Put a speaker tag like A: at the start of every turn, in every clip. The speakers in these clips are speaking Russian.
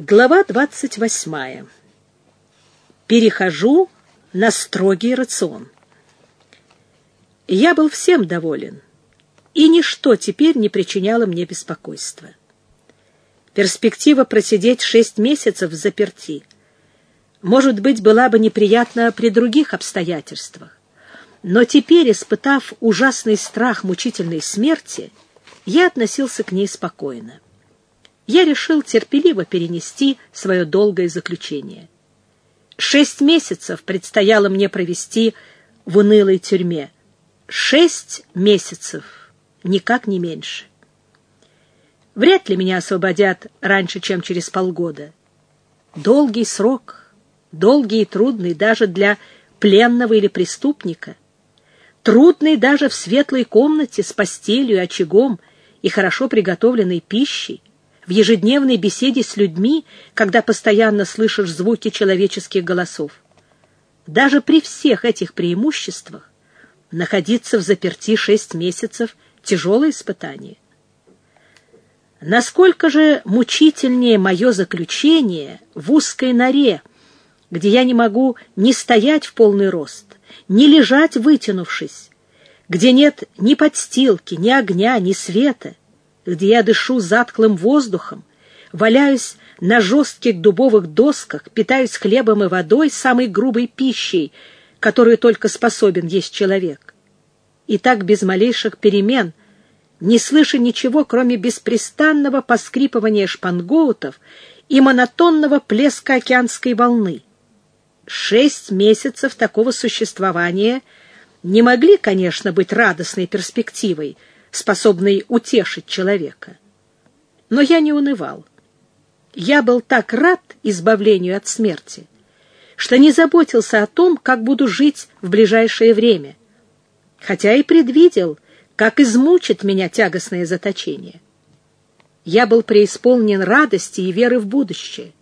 A: Глава 28. Перехожу на строгий рацион. Я был всем доволен, и ничто теперь не причиняло мне беспокойства. Перспектива просидеть шесть месяцев в заперти, может быть, была бы неприятна при других обстоятельствах, но теперь, испытав ужасный страх мучительной смерти, я относился к ней спокойно я решил терпеливо перенести свое долгое заключение. Шесть месяцев предстояло мне провести в унылой тюрьме. Шесть месяцев, никак не меньше. Вряд ли меня освободят раньше, чем через полгода. Долгий срок, долгий и трудный даже для пленного или преступника. Трудный даже в светлой комнате с постелью, очагом и хорошо приготовленной пищей в ежедневной беседе с людьми, когда постоянно слышишь звуки человеческих голосов. Даже при всех этих преимуществах находиться в заперти шесть месяцев — тяжелое испытание. Насколько же мучительнее мое заключение в узкой норе, где я не могу ни стоять в полный рост, ни лежать вытянувшись, где нет ни подстилки, ни огня, ни света — где я дышу затклым воздухом, валяюсь на жестких дубовых досках, питаюсь хлебом и водой, самой грубой пищей, которую только способен есть человек. И так без малейших перемен, не слыша ничего, кроме беспрестанного поскрипывания шпангоутов и монотонного плеска океанской волны. Шесть месяцев такого существования не могли, конечно, быть радостной перспективой — способный утешить человека. Но я не унывал. Я был так рад избавлению от смерти, что не заботился о том, как буду жить в ближайшее время, хотя и предвидел, как измучит меня тягостное заточение. Я был преисполнен радости и веры в будущее.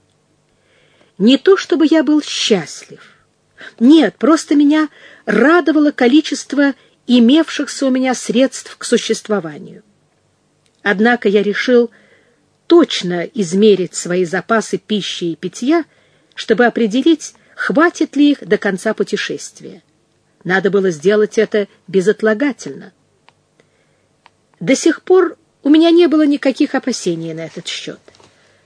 A: Не то чтобы я был счастлив. Нет, просто меня радовало количество имевшихся у меня средств к существованию. Однако я решил точно измерить свои запасы пищи и питья, чтобы определить, хватит ли их до конца путешествия. Надо было сделать это безотлагательно. До сих пор у меня не было никаких опасений на этот счет.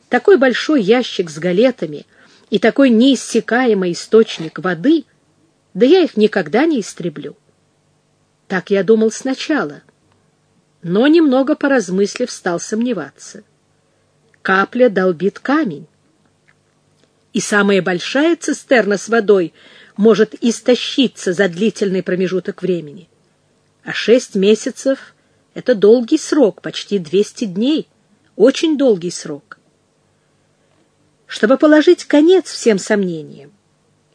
A: Такой большой ящик с галетами и такой неиссякаемый источник воды, да я их никогда не истреблю. Так я думал сначала, но, немного поразмыслив, стал сомневаться. Капля долбит камень. И самая большая цистерна с водой может истощиться за длительный промежуток времени. А шесть месяцев — это долгий срок, почти 200 дней, очень долгий срок. Чтобы положить конец всем сомнениям,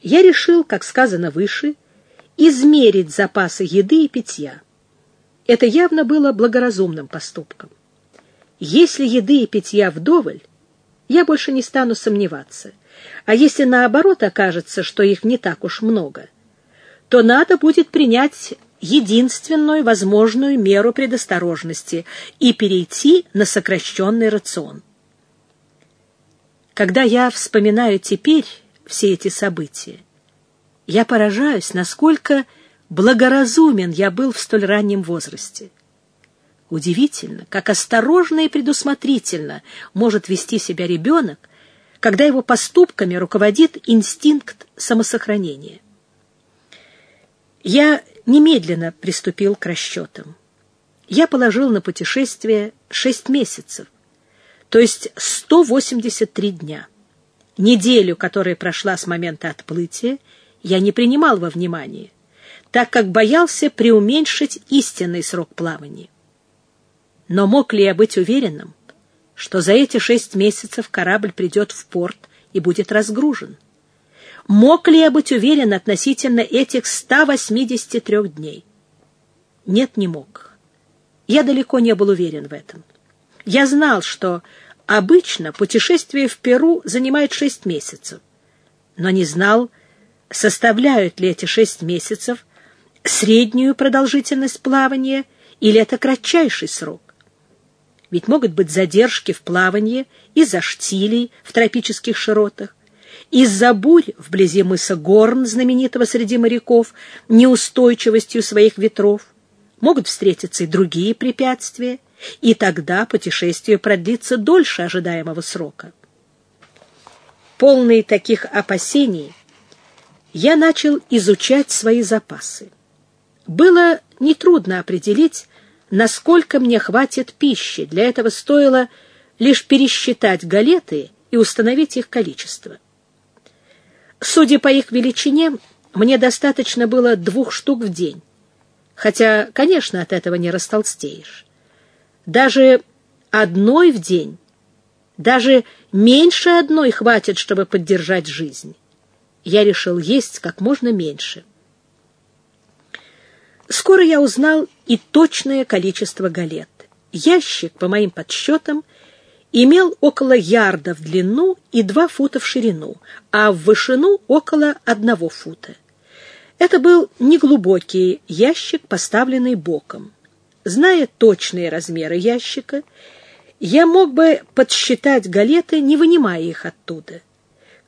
A: я решил, как сказано выше, измерить запасы еды и питья. Это явно было благоразумным поступком. Если еды и питья вдоволь, я больше не стану сомневаться. А если наоборот окажется, что их не так уж много, то надо будет принять единственную возможную меру предосторожности и перейти на сокращенный рацион. Когда я вспоминаю теперь все эти события, я поражаюсь, насколько благоразумен я был в столь раннем возрасте. Удивительно, как осторожно и предусмотрительно может вести себя ребенок, когда его поступками руководит инстинкт самосохранения. Я немедленно приступил к расчетам. Я положил на путешествие шесть месяцев, то есть 183 дня. Неделю, которая прошла с момента отплытия, я не принимал во внимание, так как боялся преуменьшить истинный срок плавания. Но мог ли я быть уверенным, что за эти шесть месяцев корабль придет в порт и будет разгружен? Мог ли я быть уверен относительно этих 183 дней? Нет, не мог. Я далеко не был уверен в этом. Я знал, что обычно путешествие в Перу занимает шесть месяцев, но не знал, составляют ли эти шесть месяцев среднюю продолжительность плавания или это кратчайший срок. ведь могут быть задержки в плавании из-за штилей в тропических широтах, из-за бурь вблизи мыса Горн, знаменитого среди моряков, неустойчивостью своих ветров. Могут встретиться и другие препятствия, и тогда путешествие продлится дольше ожидаемого срока. Полный таких опасений, я начал изучать свои запасы. Было нетрудно определить, насколько мне хватит пищи. Для этого стоило лишь пересчитать галеты и установить их количество. Судя по их величине, мне достаточно было двух штук в день. Хотя, конечно, от этого не растолстеешь. Даже одной в день, даже меньше одной хватит, чтобы поддержать жизнь. Я решил есть как можно меньше. Скоро я узнал и точное количество галет. Ящик, по моим подсчетам, имел около ярда в длину и два фута в ширину, а в вышину около одного фута. Это был неглубокий ящик, поставленный боком. Зная точные размеры ящика, я мог бы подсчитать галеты, не вынимая их оттуда.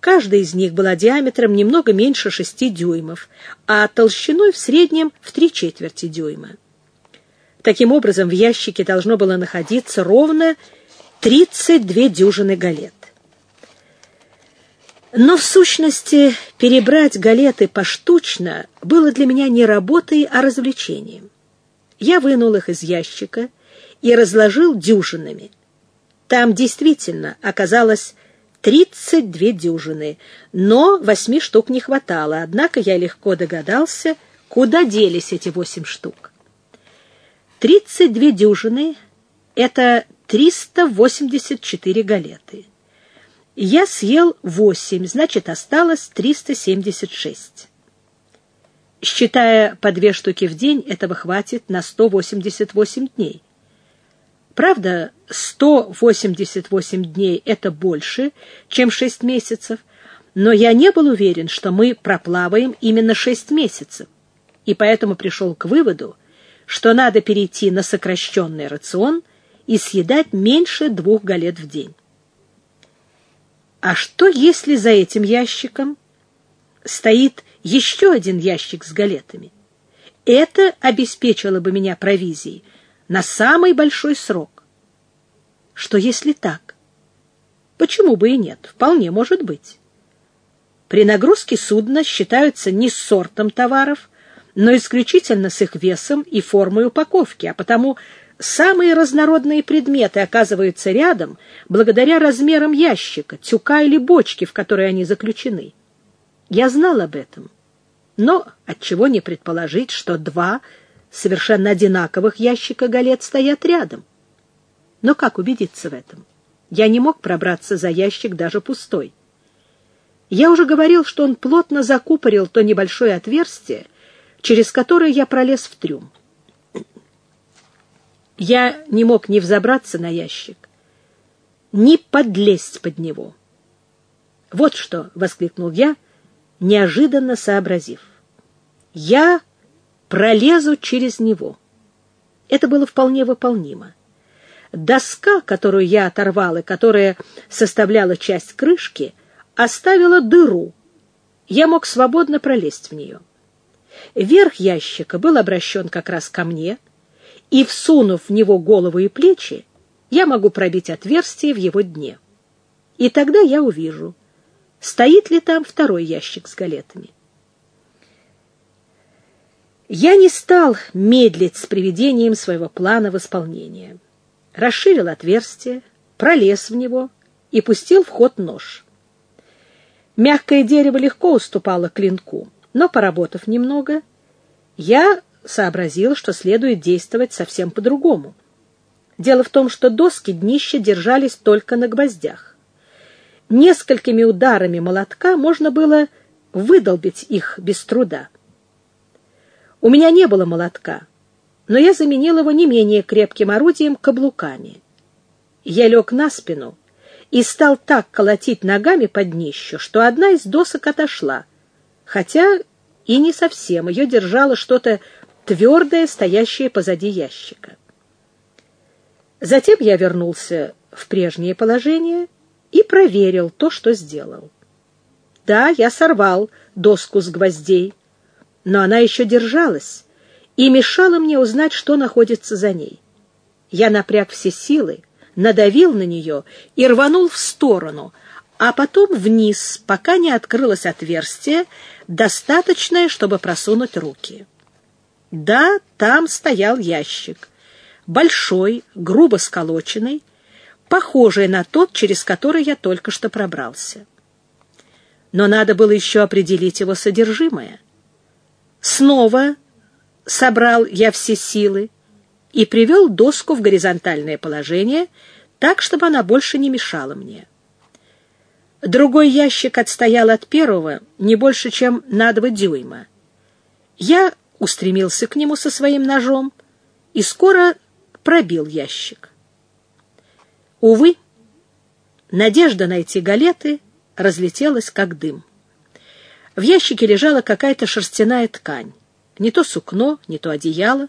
A: Каждая из них была диаметром немного меньше шести дюймов, а толщиной в среднем в три четверти дюйма. Таким образом, в ящике должно было находиться ровно 32 дюжины галет. Но в сущности перебрать галеты поштучно было для меня не работой, а развлечением. Я вынул их из ящика и разложил дюжинами. Там действительно оказалось 32 дюжины, но восьми штук не хватало, однако я легко догадался, куда делись эти восемь штук. 32 дюжины — это 384 галеты. Я съел 8, значит, осталось 376. Считая по две штуки в день, этого хватит на 188 дней. Правда, 188 дней — это больше, чем 6 месяцев, но я не был уверен, что мы проплаваем именно 6 месяцев, и поэтому пришел к выводу, что надо перейти на сокращенный рацион — и съедать меньше двух галет в день. А что, если за этим ящиком стоит еще один ящик с галетами? Это обеспечило бы меня провизией на самый большой срок. Что если так? Почему бы и нет? Вполне может быть. При нагрузке судна считаются не сортом товаров, но исключительно с их весом и формой упаковки, а потому Самые разнородные предметы оказываются рядом благодаря размерам ящика, тюка или бочки, в которой они заключены. Я знал об этом, но отчего не предположить, что два совершенно одинаковых ящика галет стоят рядом? Но как убедиться в этом? Я не мог пробраться за ящик даже пустой. Я уже говорил, что он плотно закупорил то небольшое отверстие, через которое я пролез в трюм. Я не мог ни взобраться на ящик, ни подлезть под него. «Вот что!» — воскликнул я, неожиданно сообразив. «Я пролезу через него». Это было вполне выполнимо. Доска, которую я оторвал и которая составляла часть крышки, оставила дыру. Я мог свободно пролезть в нее. Верх ящика был обращен как раз ко мне — и, всунув в него голову и плечи, я могу пробить отверстие в его дне. И тогда я увижу, стоит ли там второй ящик с галетами. Я не стал медлить с приведением своего плана в исполнение. Расширил отверстие, пролез в него и пустил в ход нож. Мягкое дерево легко уступало клинку, но, поработав немного, я сообразил, что следует действовать совсем по-другому. Дело в том, что доски днища держались только на гвоздях. Несколькими ударами молотка можно было выдолбить их без труда. У меня не было молотка, но я заменил его не менее крепким орудием каблуками. Я лег на спину и стал так колотить ногами под днищу, что одна из досок отошла, хотя и не совсем, ее держало что-то твердое, стоящее позади ящика. Затем я вернулся в прежнее положение и проверил то, что сделал. Да, я сорвал доску с гвоздей, но она еще держалась и мешала мне узнать, что находится за ней. Я напряг все силы, надавил на нее и рванул в сторону, а потом вниз, пока не открылось отверстие, достаточное, чтобы просунуть руки. Да, там стоял ящик. Большой, грубо сколоченный, похожий на тот, через который я только что пробрался. Но надо было еще определить его содержимое. Снова собрал я все силы и привел доску в горизонтальное положение, так, чтобы она больше не мешала мне. Другой ящик отстоял от первого не больше, чем на два дюйма. Я устремился к нему со своим ножом и скоро пробил ящик. Увы, надежда найти галеты разлетелась, как дым. В ящике лежала какая-то шерстяная ткань, не то сукно, не то одеяло,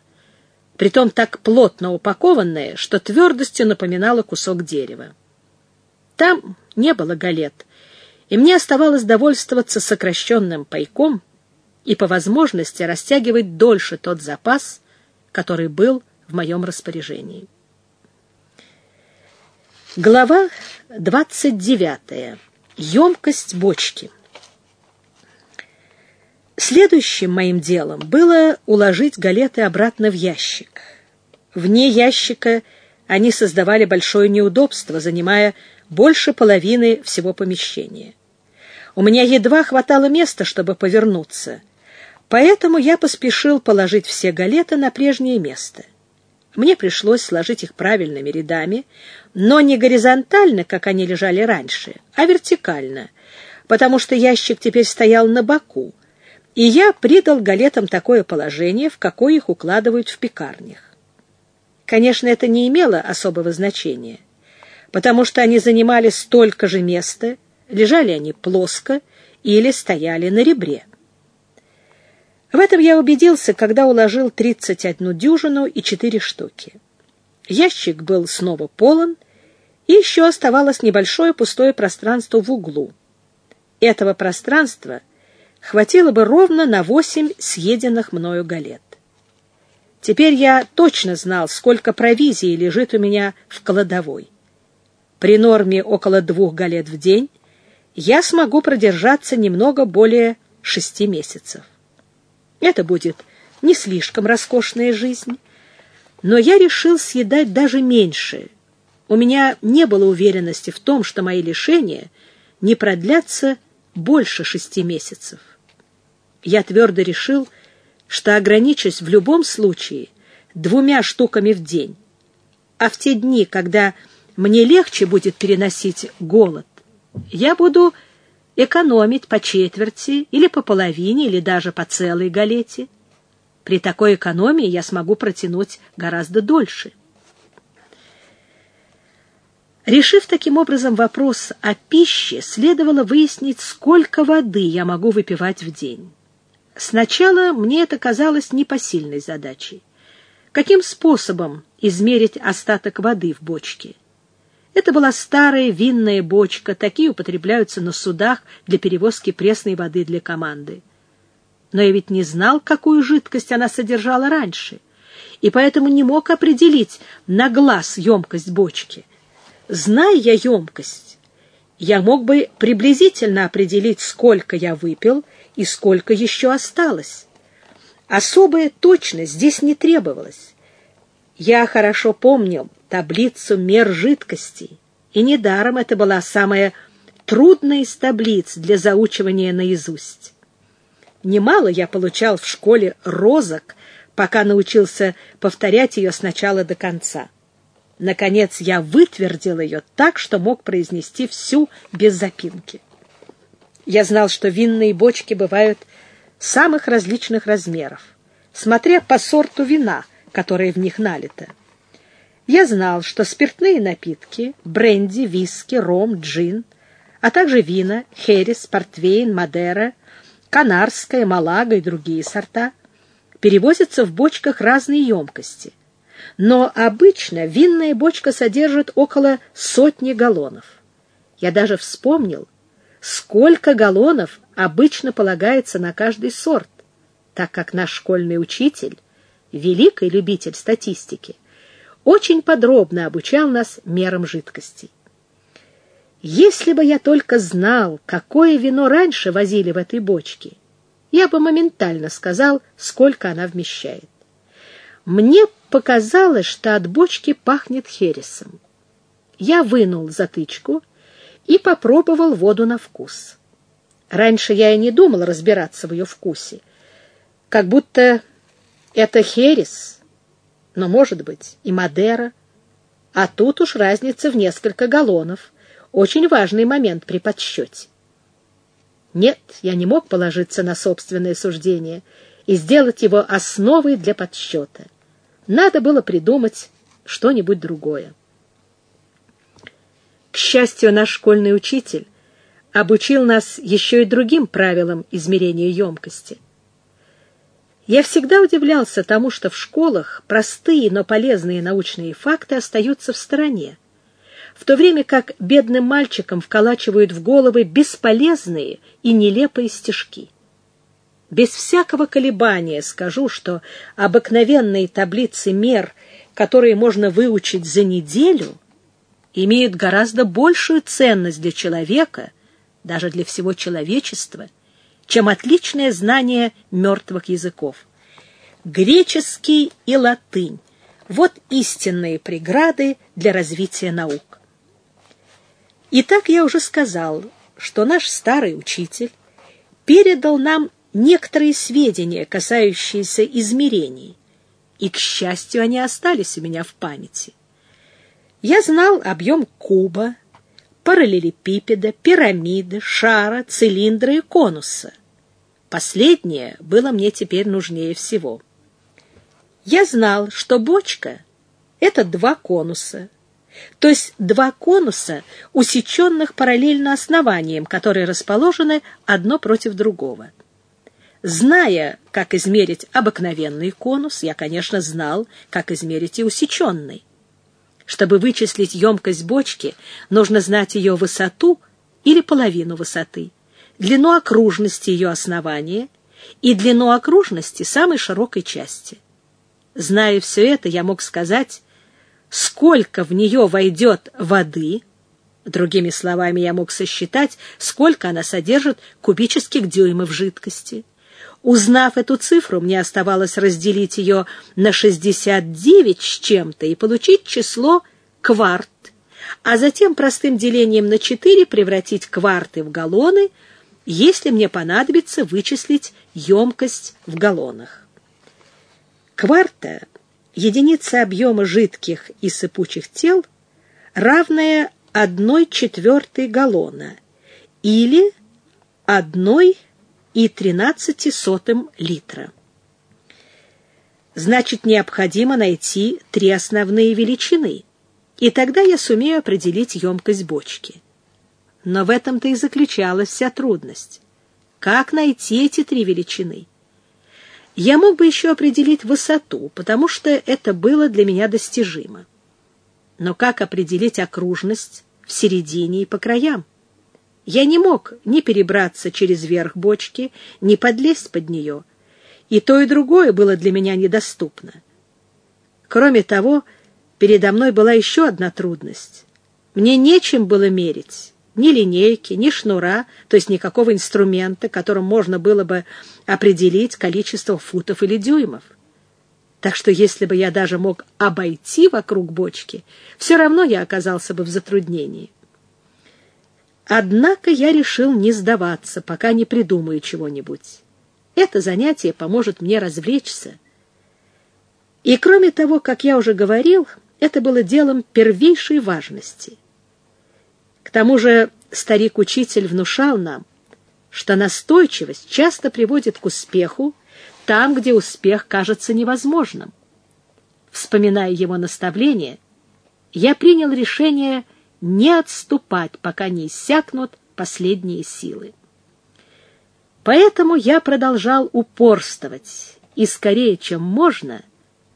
A: притом так плотно упакованное, что твердостью напоминало кусок дерева. Там не было галет, и мне оставалось довольствоваться сокращенным пайком и по возможности растягивать дольше тот запас, который был в моем распоряжении. Глава 29. Емкость бочки. Следующим моим делом было уложить галеты обратно в ящик. Вне ящика они создавали большое неудобство, занимая больше половины всего помещения. У меня едва хватало места, чтобы повернуться, поэтому я поспешил положить все галеты на прежнее место. Мне пришлось сложить их правильными рядами, но не горизонтально, как они лежали раньше, а вертикально, потому что ящик теперь стоял на боку, и я придал галетам такое положение, в какое их укладывают в пекарнях. Конечно, это не имело особого значения — потому что они занимали столько же места, лежали они плоско или стояли на ребре. В этом я убедился, когда уложил 31 дюжину и 4 штуки. Ящик был снова полон, и еще оставалось небольшое пустое пространство в углу. Этого пространства хватило бы ровно на 8 съеденных мною галет. Теперь я точно знал, сколько провизии лежит у меня в кладовой при норме около двух галет в день, я смогу продержаться немного более шести месяцев. Это будет не слишком роскошная жизнь, но я решил съедать даже меньше. У меня не было уверенности в том, что мои лишения не продлятся больше шести месяцев. Я твердо решил, что ограничусь в любом случае двумя штуками в день. А в те дни, когда мне легче будет переносить голод. Я буду экономить по четверти или по половине, или даже по целой галете. При такой экономии я смогу протянуть гораздо дольше. Решив таким образом вопрос о пище, следовало выяснить, сколько воды я могу выпивать в день. Сначала мне это казалось непосильной задачей. Каким способом измерить остаток воды в бочке? Это была старая винная бочка, такие употребляются на судах для перевозки пресной воды для команды. Но я ведь не знал, какую жидкость она содержала раньше, и поэтому не мог определить на глаз емкость бочки. Зная я емкость, я мог бы приблизительно определить, сколько я выпил и сколько еще осталось. Особая точность здесь не требовалась. Я хорошо помнил, таблицу мер жидкостей, и недаром это была самая трудная из таблиц для заучивания наизусть. Немало я получал в школе розок, пока научился повторять ее сначала до конца. Наконец я вытвердил ее так, что мог произнести всю без запинки. Я знал, что винные бочки бывают самых различных размеров, смотря по сорту вина, которое в них налито. Я знал, что спиртные напитки, бренди, виски, ром, джин, а также вина, херес, портвейн, мадера, канарская, малага и другие сорта перевозятся в бочках разной емкости, но обычно винная бочка содержит около сотни галлонов. Я даже вспомнил, сколько галлонов обычно полагается на каждый сорт, так как наш школьный учитель, великий любитель статистики, очень подробно обучал нас мерам жидкостей. Если бы я только знал, какое вино раньше возили в этой бочке, я бы моментально сказал, сколько она вмещает. Мне показалось, что от бочки пахнет хересом. Я вынул затычку и попробовал воду на вкус. Раньше я и не думал разбираться в ее вкусе, как будто это херес, но, может быть, и Мадера, а тут уж разница в несколько галлонов — очень важный момент при подсчете. Нет, я не мог положиться на собственное суждение и сделать его основой для подсчета. Надо было придумать что-нибудь другое. К счастью, наш школьный учитель обучил нас еще и другим правилам измерения емкости. Я всегда удивлялся тому, что в школах простые, но полезные научные факты остаются в стороне в то время как бедным мальчикам вколачивают в головы бесполезные и нелепые стишки. Без всякого колебания скажу, что обыкновенные таблицы мер, которые можно выучить за неделю, имеют гораздо большую ценность для человека, даже для всего человечества, чем отличное знание мертвых языков. Греческий и латынь – вот истинные преграды для развития наук. Итак, я уже сказал, что наш старый учитель передал нам некоторые сведения, касающиеся измерений, и, к счастью, они остались у меня в памяти. Я знал объем куба, параллелепипеда, пирамиды, шара, цилиндра и конуса. Последнее было мне теперь нужнее всего. Я знал, что бочка — это два конуса, то есть два конуса, усеченных параллельно основаниям, которые расположены одно против другого. Зная, как измерить обыкновенный конус, я, конечно, знал, как измерить и усеченный. Чтобы вычислить емкость бочки, нужно знать ее высоту или половину высоты, длину окружности ее основания и длину окружности самой широкой части. Зная все это, я мог сказать, сколько в нее войдет воды, другими словами, я мог сосчитать, сколько она содержит кубических дюймов жидкости. Узнав эту цифру, мне оставалось разделить ее на 69 с чем-то и получить число кварт, а затем простым делением на 4 превратить кварты в галлоны, если мне понадобится вычислить емкость в галлонах. Кварта единица объема жидких и сыпучих тел, равная одной четвертой галлона или одной и тринадцати сотым литра. Значит, необходимо найти три основные величины, и тогда я сумею определить емкость бочки. Но в этом-то и заключалась вся трудность. Как найти эти три величины? Я мог бы еще определить высоту, потому что это было для меня достижимо. Но как определить окружность в середине и по краям? Я не мог ни перебраться через верх бочки, ни подлезть под нее. И то, и другое было для меня недоступно. Кроме того, передо мной была еще одна трудность. Мне нечем было мерить ни линейки, ни шнура, то есть никакого инструмента, которым можно было бы определить количество футов или дюймов. Так что если бы я даже мог обойти вокруг бочки, все равно я оказался бы в затруднении. Однако я решил не сдаваться, пока не придумаю чего-нибудь. Это занятие поможет мне развлечься. И кроме того, как я уже говорил, это было делом первейшей важности — к тому же старик-учитель внушал нам, что настойчивость часто приводит к успеху там, где успех кажется невозможным. Вспоминая его наставление, я принял решение не отступать, пока не иссякнут последние силы. Поэтому я продолжал упорствовать и скорее, чем можно,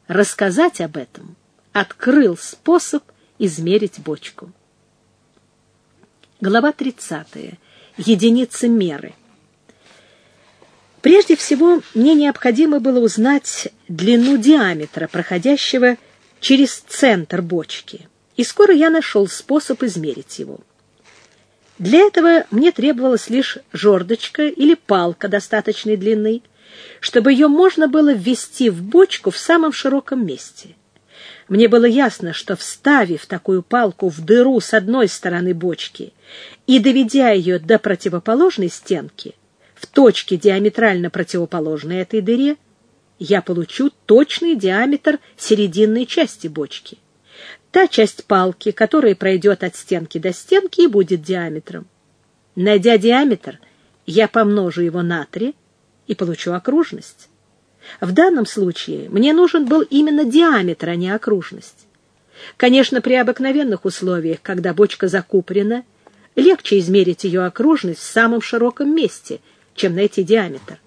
A: рассказать об этом, открыл способ измерить бочку. Глава 30. Единицы меры. Прежде всего, мне необходимо было узнать длину диаметра, проходящего через центр бочки, и скоро я нашел способ измерить его. Для этого мне требовалась лишь жердочка или палка достаточной длины, чтобы ее можно было ввести в бочку в самом широком месте. Мне было ясно, что, вставив такую палку в дыру с одной стороны бочки и доведя ее до противоположной стенки, в точке диаметрально противоположной этой дыре, я получу точный диаметр серединной части бочки. Та часть палки, которая пройдет от стенки до стенки, и будет диаметром. Найдя диаметр, я помножу его на 3 и получу окружность. В данном случае мне нужен был именно диаметр, а не окружность. Конечно, при обыкновенных условиях, когда бочка закупорена, легче измерить ее окружность в самом широком месте, чем найти диаметр.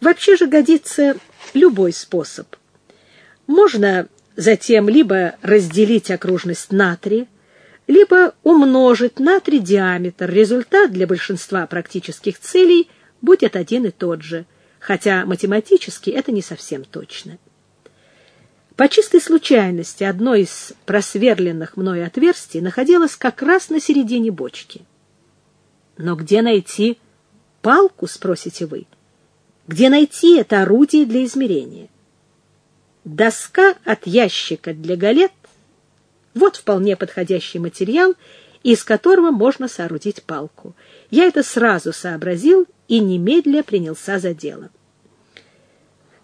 A: Вообще же годится любой способ. Можно затем либо разделить окружность на три, либо умножить на три диаметр. Результат для большинства практических целей будет один и тот же, хотя математически это не совсем точно. По чистой случайности одно из просверленных мной отверстий находилось как раз на середине бочки. Но где найти палку, спросите вы? Где найти это орудие для измерения? Доска от ящика для галет — вот вполне подходящий материал, из которого можно соорудить палку. Я это сразу сообразил и немедля принялся за дело.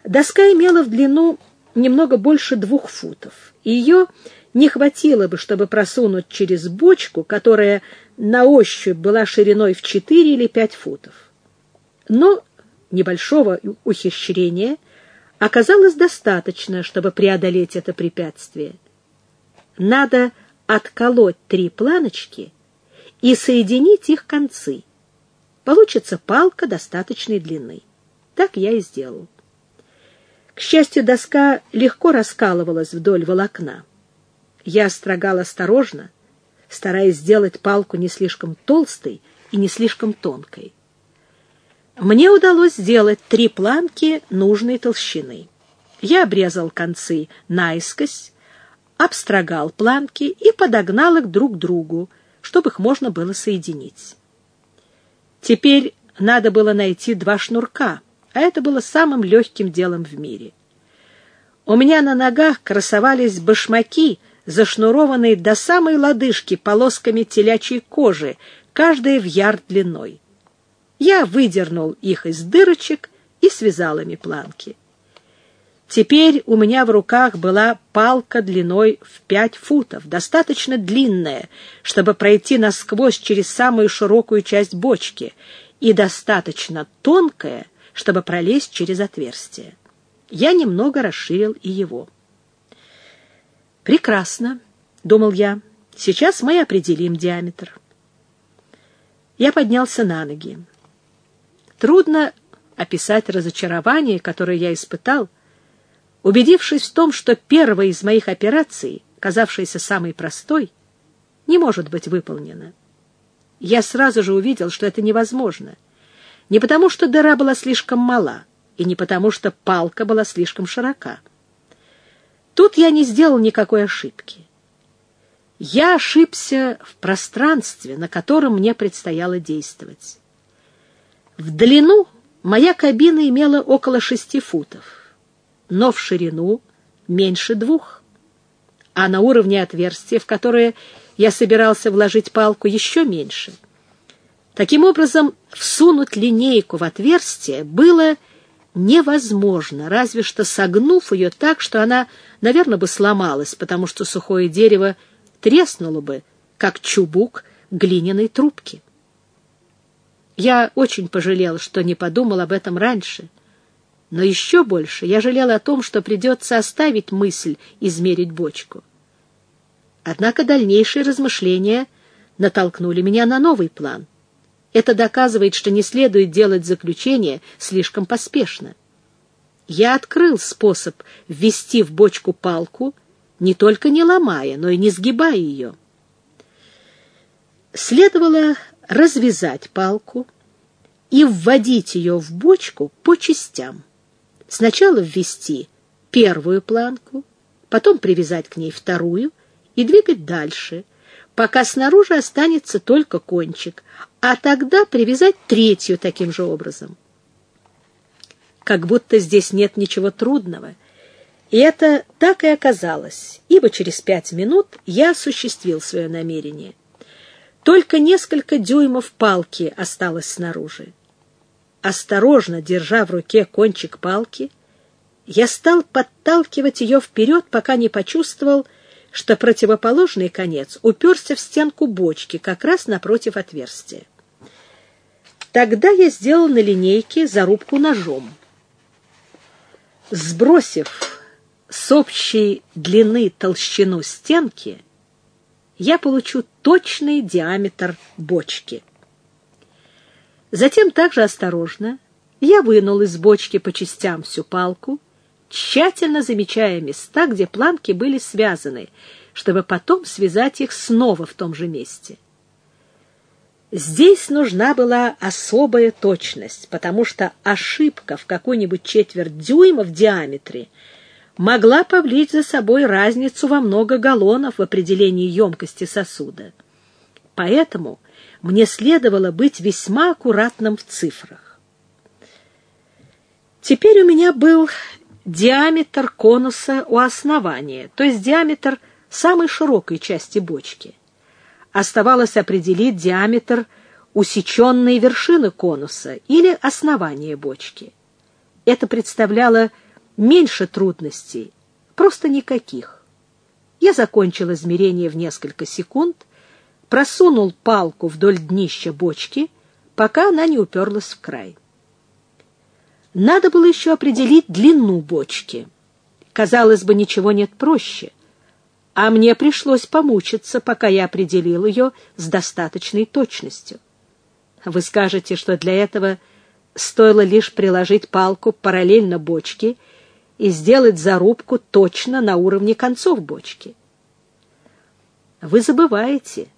A: Доска имела в длину немного больше двух футов. Ее не хватило бы, чтобы просунуть через бочку, которая на ощупь была шириной в четыре или пять футов. Но небольшого ухищрения оказалось достаточно, чтобы преодолеть это препятствие. Надо отколоть три планочки и соединить их концы. Получится палка достаточной длины. Так я и сделал. К счастью, доска легко раскалывалась вдоль волокна. Я строгал осторожно, стараясь сделать палку не слишком толстой и не слишком тонкой. Мне удалось сделать три планки нужной толщины. Я обрезал концы наискось, обстрогал планки и подогнал их друг к другу, чтобы их можно было соединить. Теперь надо было найти два шнурка, а это было самым легким делом в мире. У меня на ногах красовались башмаки, зашнурованные до самой лодыжки полосками телячьей кожи, каждая в ярд длиной. Я выдернул их из дырочек и связал ими планки. Теперь у меня в руках была палка длиной в пять футов, достаточно длинная, чтобы пройти насквозь через самую широкую часть бочки, и достаточно тонкая, чтобы пролезть через отверстие. Я немного расширил и его. «Прекрасно», — думал я, — «сейчас мы определим диаметр». Я поднялся на ноги. Трудно описать разочарование, которое я испытал, убедившись в том, что первая из моих операций, казавшаяся самой простой, не может быть выполнена. Я сразу же увидел, что это невозможно. Не потому, что дыра была слишком мала, и не потому, что палка была слишком широка. Тут я не сделал никакой ошибки. Я ошибся в пространстве, на котором мне предстояло действовать. В длину моя кабина имела около шести футов, но в ширину меньше двух, а на уровне отверстия, в которое я собирался вложить палку, еще меньше. Таким образом, всунуть линейку в отверстие было невозможно, разве что согнув ее так, что она, наверное, бы сломалась, потому что сухое дерево треснуло бы, как чубук глиняной трубки. Я очень пожалел, что не подумал об этом раньше. Но еще больше я жалел о том, что придется оставить мысль измерить бочку. Однако дальнейшие размышления натолкнули меня на новый план. Это доказывает, что не следует делать заключение слишком поспешно. я открыл способ ввести в бочку палку, не только не ломая, но и не сгибая ее. Следовало развязать палку и вводить ее в бочку по частям. Сначала ввести первую планку, потом привязать к ней вторую и двигать дальше, пока снаружи останется только кончик, а тогда привязать третью таким же образом как будто здесь нет ничего трудного. И это так и оказалось, ибо через пять минут я осуществил свое намерение. Только несколько дюймов палки осталось снаружи. Осторожно, держа в руке кончик палки, я стал подталкивать ее вперед, пока не почувствовал, что противоположный конец уперся в стенку бочки, как раз напротив отверстия. Тогда я сделал на линейке зарубку ножом. Сбросив с общей длины толщину стенки, я получу точный диаметр бочки. Затем также осторожно я вынул из бочки по частям всю палку, тщательно замечая места, где планки были связаны, чтобы потом связать их снова в том же месте. Здесь нужна была особая точность, потому что ошибка в какую-нибудь четверть дюйма в диаметре могла повлечь за собой разницу во много галлонов в определении емкости сосуда. Поэтому мне следовало быть весьма аккуратным в цифрах. Теперь у меня был диаметр конуса у основания, то есть диаметр самой широкой части бочки — оставалось определить диаметр усеченной вершины конуса или основания бочки. Это представляло меньше трудностей, просто никаких. Я закончил измерение в несколько секунд, просунул палку вдоль днища бочки, пока она не уперлась в край. Надо было еще определить длину бочки. Казалось бы, ничего нет проще а мне пришлось помучиться, пока я определил ее с достаточной точностью. Вы скажете, что для этого стоило лишь приложить палку параллельно бочке и сделать зарубку точно на уровне концов бочки. Вы забываете,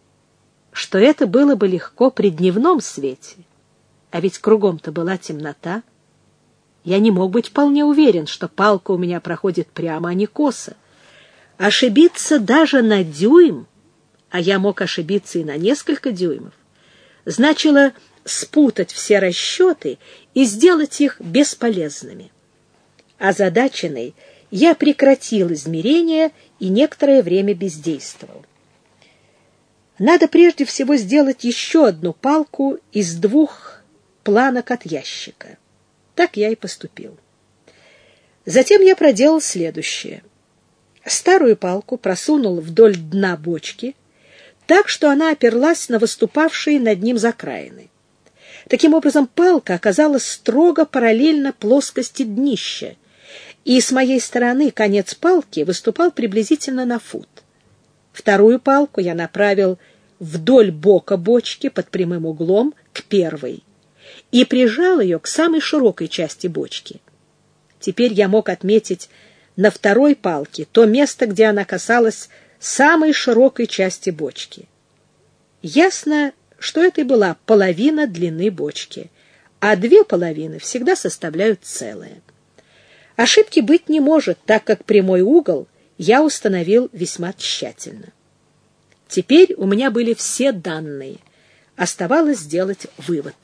A: что это было бы легко при дневном свете, а ведь кругом-то была темнота. Я не мог быть вполне уверен, что палка у меня проходит прямо, а не косо. Ошибиться даже на дюйм, а я мог ошибиться и на несколько дюймов, значило спутать все расчеты и сделать их бесполезными. Озадаченный, я прекратил измерения и некоторое время бездействовал. Надо прежде всего сделать еще одну палку из двух планок от ящика. Так я и поступил. Затем я проделал следующее. Старую палку просунул вдоль дна бочки, так что она оперлась на выступавшие над ним закраины. Таким образом, палка оказалась строго параллельно плоскости днища, и с моей стороны конец палки выступал приблизительно на фут. Вторую палку я направил вдоль бока бочки под прямым углом к первой и прижал ее к самой широкой части бочки. Теперь я мог отметить на второй палке то место, где она касалась самой широкой части бочки. Ясно, что это и была половина длины бочки, а две половины всегда составляют целое. Ошибки быть не может, так как прямой угол я установил весьма тщательно. Теперь у меня были все данные. Оставалось сделать вывод.